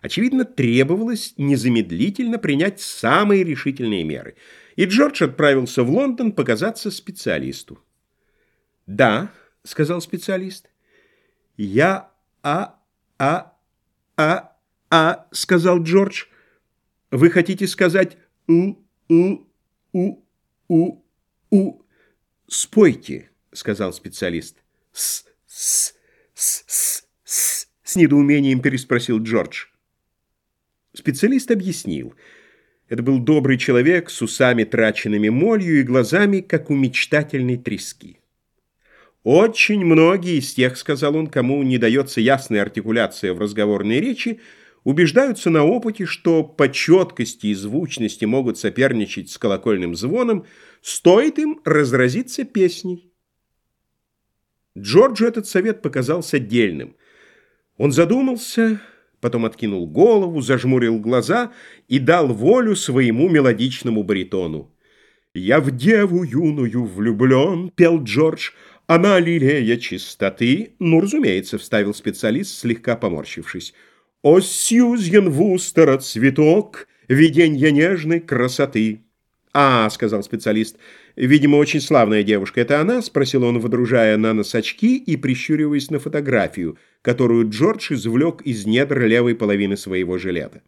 Очевидно, требовалось незамедлительно принять самые решительные меры, и Джордж отправился в Лондон показаться специалисту. «Да», — сказал специалист. «Я... а... а... а... а...» — сказал Джордж. «Вы хотите сказать «у... у... у... у... у...» «Спойте», — сказал специалист. «С... с... с... с...» с... с недоумением переспросил Джордж. Специалист объяснил. Это был добрый человек с усами, траченными молью, и глазами, как у мечтательной трески. «Очень многие из тех, — сказал он, — кому не дается ясная артикуляция в разговорной речи, убеждаются на опыте, что по четкости и звучности могут соперничать с колокольным звоном, стоит им разразиться песней. Джорджу этот совет показался дельным. Он задумался, потом откинул голову, зажмурил глаза и дал волю своему мелодичному баритону. «Я в деву юную влюблен», — пел Джордж, — «она лилея чистоты». «Ну, разумеется», — вставил специалист, слегка поморщившись. «О, Сьюзен Вустера цветок, виденье нежной красоты». «А», — сказал специалист, — «видимо, очень славная девушка. Это она?» — спросил он, водружая на нос очки и прищуриваясь на фотографию, которую Джордж извлек из недр левой половины своего жилета.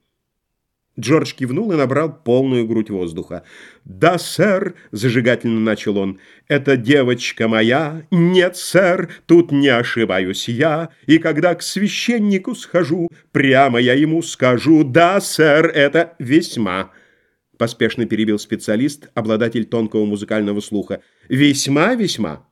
Джордж кивнул и набрал полную грудь воздуха. «Да, сэр», — зажигательно начал он, — «это девочка моя». «Нет, сэр, тут не ошибаюсь я, и когда к священнику схожу, прямо я ему скажу, да, сэр, это весьма». Поспешно перебил специалист, обладатель тонкого музыкального слуха. «Весьма-весьма».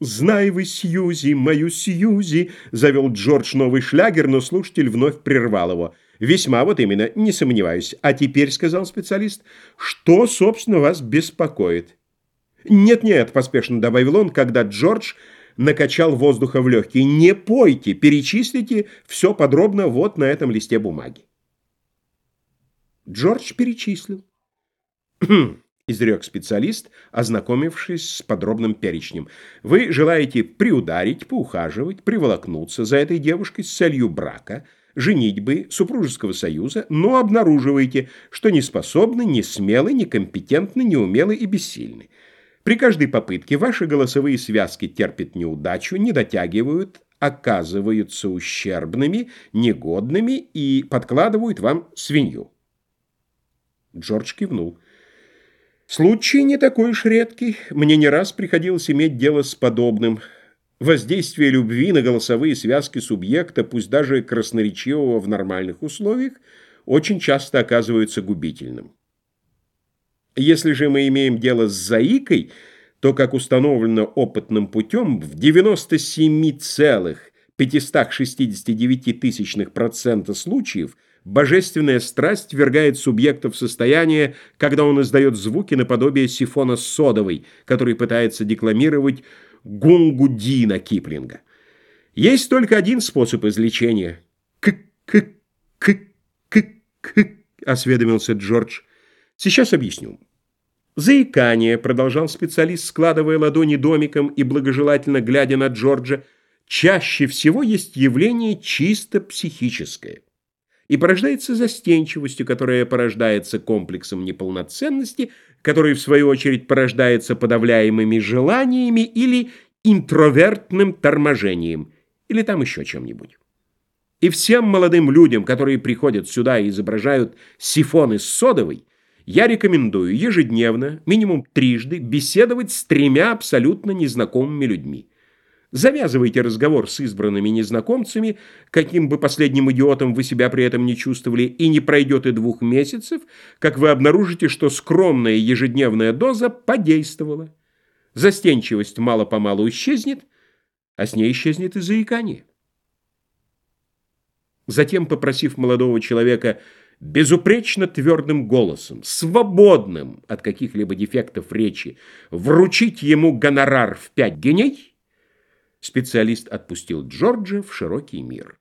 «Знай вы, Сьюзи, мою Сьюзи!» — завел Джордж новый шлягер, но слушатель вновь прервал его. «Весьма, вот именно, не сомневаюсь. А теперь, — сказал специалист, — что, собственно, вас беспокоит?» «Нет-нет», — поспешно добавил он, когда Джордж накачал воздуха в легкие. «Не пойте, перечислите все подробно вот на этом листе бумаги». Джордж перечислил. изрек специалист, ознакомившись с подробным перечнем. Вы желаете приударить, поухаживать, приволокнуться за этой девушкой с целью брака, женитьбы, супружеского союза, но обнаруживаете, что не способны, не смелы, не компетентны, не умелы и бессильны. При каждой попытке ваши голосовые связки терпят неудачу, не дотягивают, оказываются ущербными, негодными и подкладывают вам свинью. Джордж кивнул. Случай не такой уж редкий. Мне не раз приходилось иметь дело с подобным. Воздействие любви на голосовые связки субъекта, пусть даже красноречивого в нормальных условиях, очень часто оказывается губительным. Если же мы имеем дело с заикой, то, как установлено опытным путем, в 97,569% случаев – Божественная страсть вергает субъекта в состояние, когда он издает звуки наподобие сифона содовой, который пытается декламировать Гунгудина Киплинга. Есть только один способ излечения. «К-к-к-к-к», — осведомился Джордж. «Сейчас объясню». Заикание, продолжал специалист, складывая ладони домиком и благожелательно глядя на Джорджа, чаще всего есть явление чисто психическое и порождается застенчивостью, которая порождается комплексом неполноценности, который, в свою очередь, порождается подавляемыми желаниями или интровертным торможением, или там еще чем-нибудь. И всем молодым людям, которые приходят сюда и изображают сифоны с содовой, я рекомендую ежедневно, минимум трижды, беседовать с тремя абсолютно незнакомыми людьми. Завязывайте разговор с избранными незнакомцами, каким бы последним идиотом вы себя при этом не чувствовали, и не пройдет и двух месяцев, как вы обнаружите, что скромная ежедневная доза подействовала. Застенчивость мало-помалу исчезнет, а с ней исчезнет и заикание. Затем, попросив молодого человека безупречно твердым голосом, свободным от каких-либо дефектов речи, вручить ему гонорар в пять геней, Специалист отпустил Джорджа в широкий мир.